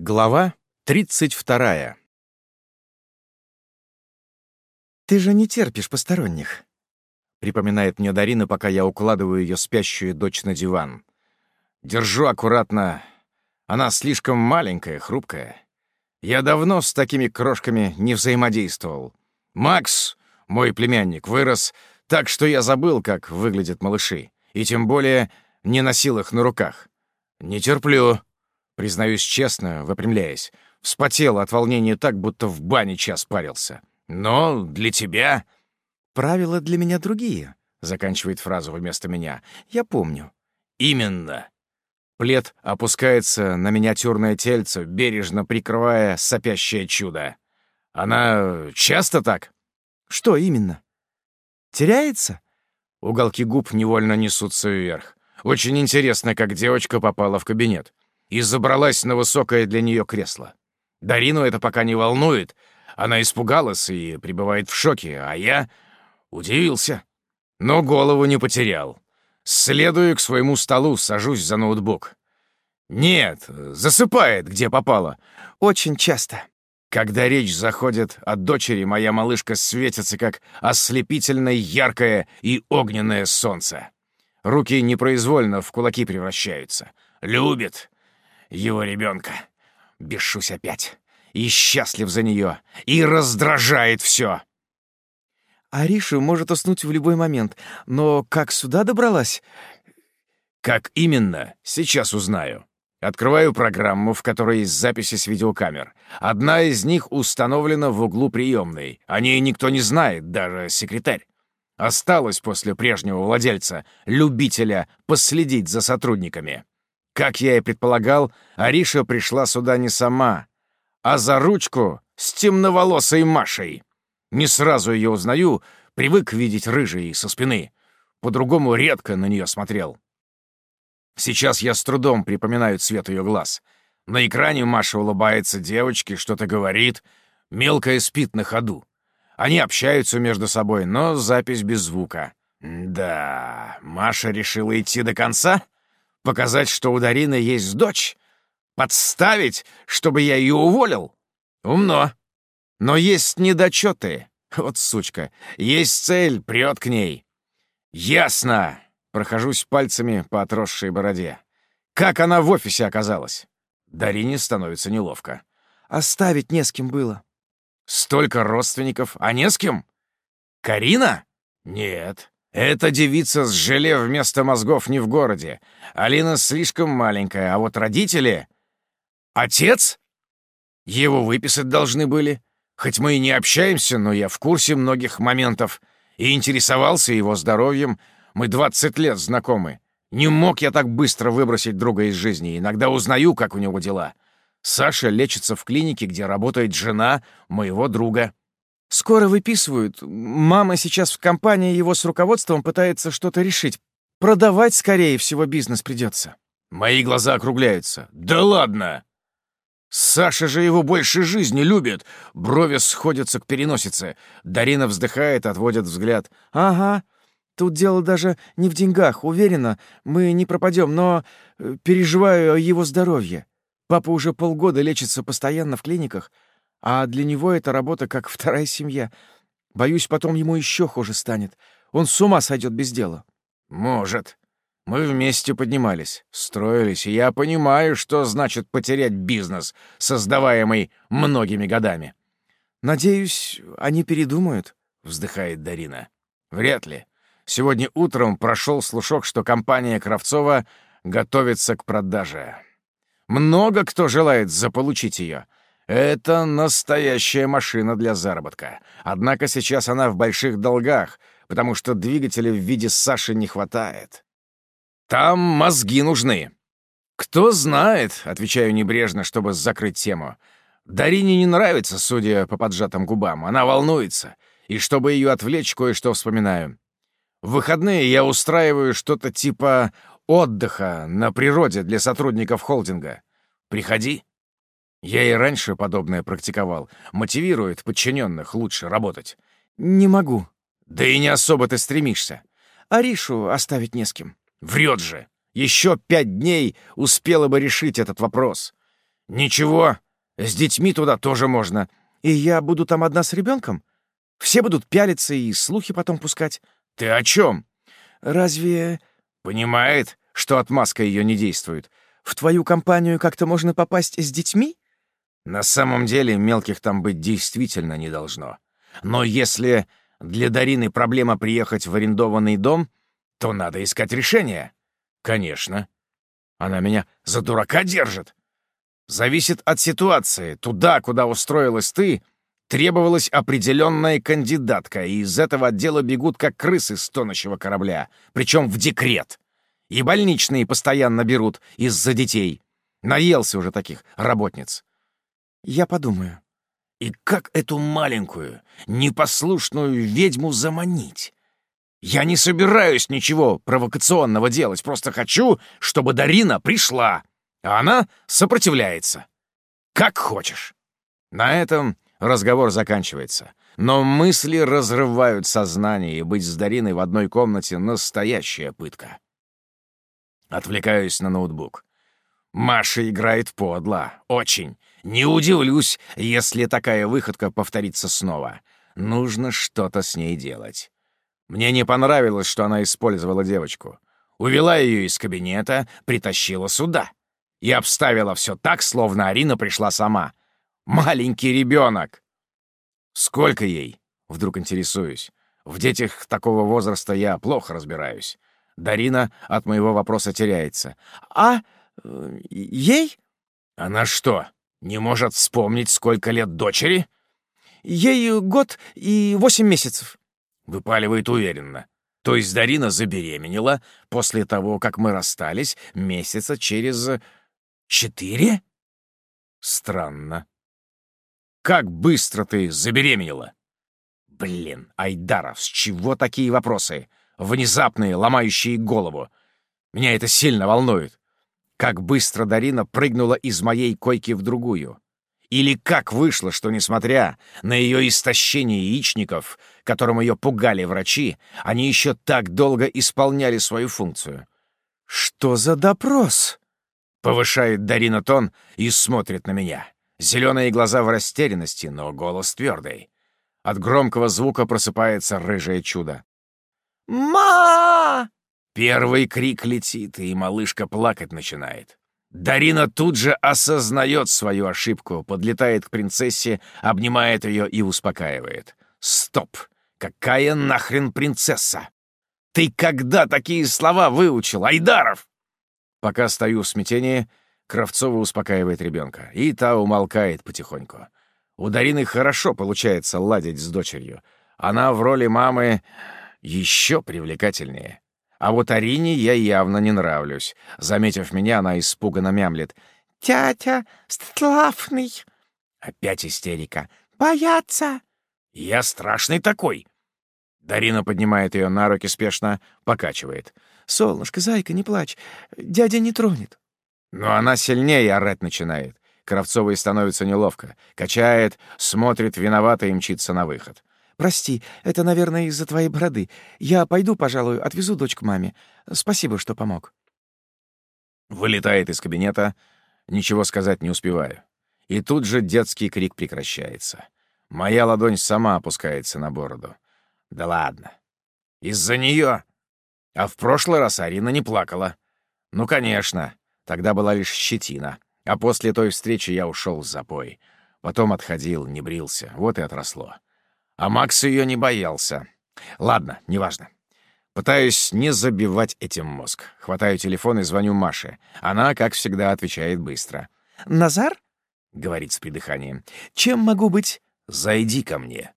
Глава 32. «Ты же не терпишь посторонних», — припоминает мне Дарина, пока я укладываю ее спящую дочь на диван. Держу аккуратно. Она слишком маленькая, хрупкая. Я давно с такими крошками не взаимодействовал. Макс, мой племянник, вырос так, что я забыл, как выглядят малыши, и тем более не носил их на руках. Не терплю. Признаюсь честно, выпрямляясь. Вспотел от волнения так, будто в бане час парился. «Но для тебя...» «Правила для меня другие», — заканчивает фразу вместо меня. «Я помню». «Именно». Плед опускается на миниатюрное тельце, бережно прикрывая сопящее чудо. «Она часто так?» «Что именно?» «Теряется?» Уголки губ невольно несутся вверх. Очень интересно, как девочка попала в кабинет и забралась на высокое для нее кресло. Дарину это пока не волнует. Она испугалась и пребывает в шоке, а я удивился. Но голову не потерял. Следую к своему столу, сажусь за ноутбук. Нет, засыпает, где попало. Очень часто. Когда речь заходит о дочери, моя малышка светится, как ослепительно яркое и огненное солнце. Руки непроизвольно в кулаки превращаются. Любит, его ребенка. Бешусь опять. И счастлив за нее. И раздражает все. Ариша может уснуть в любой момент, но как сюда добралась? Как именно, сейчас узнаю. Открываю программу, в которой есть записи с видеокамер. Одна из них установлена в углу приемной. О ней никто не знает, даже секретарь. Осталось после прежнего владельца, любителя, последить за сотрудниками. Как я и предполагал, Ариша пришла сюда не сама, а за ручку с темноволосой Машей. Не сразу ее узнаю, привык видеть рыжей со спины. По-другому редко на нее смотрел. Сейчас я с трудом припоминаю цвет ее глаз. На экране Маша улыбается девочке, что-то говорит. Мелкая спит на ходу. Они общаются между собой, но запись без звука. Да, Маша решила идти до конца? — Показать, что у Дарины есть дочь? Подставить, чтобы я ее уволил? Умно. Но есть недочеты. Вот сучка. Есть цель, прет к ней. Ясно. Прохожусь пальцами по отросшей бороде. Как она в офисе оказалась? Дарине становится неловко. Оставить не с кем было. Столько родственников, а не с кем? Карина? Нет. Эта девица с желе вместо мозгов не в городе. Алина слишком маленькая, а вот родители... Отец? Его выписать должны были. Хоть мы и не общаемся, но я в курсе многих моментов и интересовался его здоровьем. Мы 20 лет знакомы. Не мог я так быстро выбросить друга из жизни. Иногда узнаю, как у него дела. Саша лечится в клинике, где работает жена моего друга. Скоро выписывают. Мама сейчас в компании его с руководством пытается что-то решить. Продавать, скорее всего, бизнес придется. Мои глаза округляются. Да ладно! Саша же его больше жизни любит. Брови сходятся к переносице. Дарина вздыхает, отводит взгляд. Ага. Тут дело даже не в деньгах. Уверена, мы не пропадем, но э, переживаю о его здоровье. Папа уже полгода лечится постоянно в клиниках. А для него эта работа как вторая семья. Боюсь, потом ему еще хуже станет. Он с ума сойдет без дела. Может. Мы вместе поднимались, строились, и я понимаю, что значит потерять бизнес, создаваемый многими годами. «Надеюсь, они передумают», — вздыхает Дарина. «Вряд ли. Сегодня утром прошел слушок, что компания Кравцова готовится к продаже. Много кто желает заполучить ее. Это настоящая машина для заработка. Однако сейчас она в больших долгах, потому что двигателя в виде Саши не хватает. Там мозги нужны. Кто знает, отвечаю небрежно, чтобы закрыть тему. Дарине не нравится, судя по поджатым губам. Она волнуется. И чтобы ее отвлечь, кое-что вспоминаю. В выходные я устраиваю что-то типа отдыха на природе для сотрудников холдинга. Приходи. Я и раньше подобное практиковал. Мотивирует подчиненных лучше работать. Не могу. Да и не особо ты стремишься. Аришу оставить не с кем. Врет же. Еще пять дней успела бы решить этот вопрос. Ничего, с детьми туда тоже можно. И я буду там одна с ребенком? Все будут пялиться и слухи потом пускать. Ты о чем? Разве... Понимает, что отмазка ее не действует. В твою компанию как-то можно попасть с детьми? На самом деле мелких там быть действительно не должно. Но если для Дарины проблема приехать в арендованный дом, то надо искать решение. Конечно. Она меня за дурака держит. Зависит от ситуации. Туда, куда устроилась ты, требовалась определенная кандидатка, и из этого отдела бегут как крысы с тонущего корабля, причем в декрет. И больничные постоянно берут из-за детей. Наелся уже таких работниц. Я подумаю. И как эту маленькую, непослушную ведьму заманить? Я не собираюсь ничего провокационного делать, просто хочу, чтобы Дарина пришла, а она сопротивляется. Как хочешь. На этом разговор заканчивается. Но мысли разрывают сознание, и быть с Дариной в одной комнате — настоящая пытка. Отвлекаюсь на ноутбук. Маша играет подло. Очень. Не удивлюсь, если такая выходка повторится снова. Нужно что-то с ней делать. Мне не понравилось, что она использовала девочку. Увела ее из кабинета, притащила сюда. И обставила все так, словно Арина пришла сама. Маленький ребенок. Сколько ей? Вдруг интересуюсь. В детях такого возраста я плохо разбираюсь. Дарина от моего вопроса теряется. «А э, ей?» «Она что, не может вспомнить, сколько лет дочери?» «Ей год и восемь месяцев». Выпаливает уверенно. То есть Дарина забеременела после того, как мы расстались, месяца через... четыре? Странно. Как быстро ты забеременела? Блин, Айдаров, с чего такие вопросы? внезапные, ломающие голову. Меня это сильно волнует. Как быстро Дарина прыгнула из моей койки в другую. Или как вышло, что, несмотря на ее истощение яичников, которым ее пугали врачи, они еще так долго исполняли свою функцию. «Что за допрос?» — повышает Дарина тон и смотрит на меня. Зеленые глаза в растерянности, но голос твердый. От громкого звука просыпается рыжее чудо. «Ма!» Первый крик летит, и малышка плакать начинает. Дарина тут же осознает свою ошибку, подлетает к принцессе, обнимает ее и успокаивает. «Стоп! Какая нахрен принцесса? Ты когда такие слова выучил, Айдаров?» Пока стою в смятении, Кравцова успокаивает ребенка, и та умолкает потихоньку. У Дарины хорошо получается ладить с дочерью. Она в роли мамы еще привлекательнее. А вот Арине я явно не нравлюсь. Заметив меня, она испуганно мямлет. «Тятя Стлафный!» Опять истерика. «Бояться!» «Я страшный такой!» Дарина поднимает ее на руки спешно, покачивает. «Солнышко, зайка, не плачь. Дядя не тронет». Но она сильнее орать начинает. Кравцовой становится неловко. Качает, смотрит виновато и мчится на выход. Прости, это, наверное, из-за твоей бороды. Я пойду, пожалуй, отвезу дочь к маме. Спасибо, что помог». Вылетает из кабинета, ничего сказать не успеваю. И тут же детский крик прекращается. Моя ладонь сама опускается на бороду. Да ладно. Из-за нее. А в прошлый раз Арина не плакала. Ну, конечно, тогда была лишь щетина. А после той встречи я ушел с запой. Потом отходил, не брился. Вот и отросло. А Макс ее не боялся. Ладно, неважно. Пытаюсь не забивать этим мозг. Хватаю телефон и звоню Маше. Она, как всегда, отвечает быстро. «Назар?» — говорит с придыханием. «Чем могу быть?» «Зайди ко мне».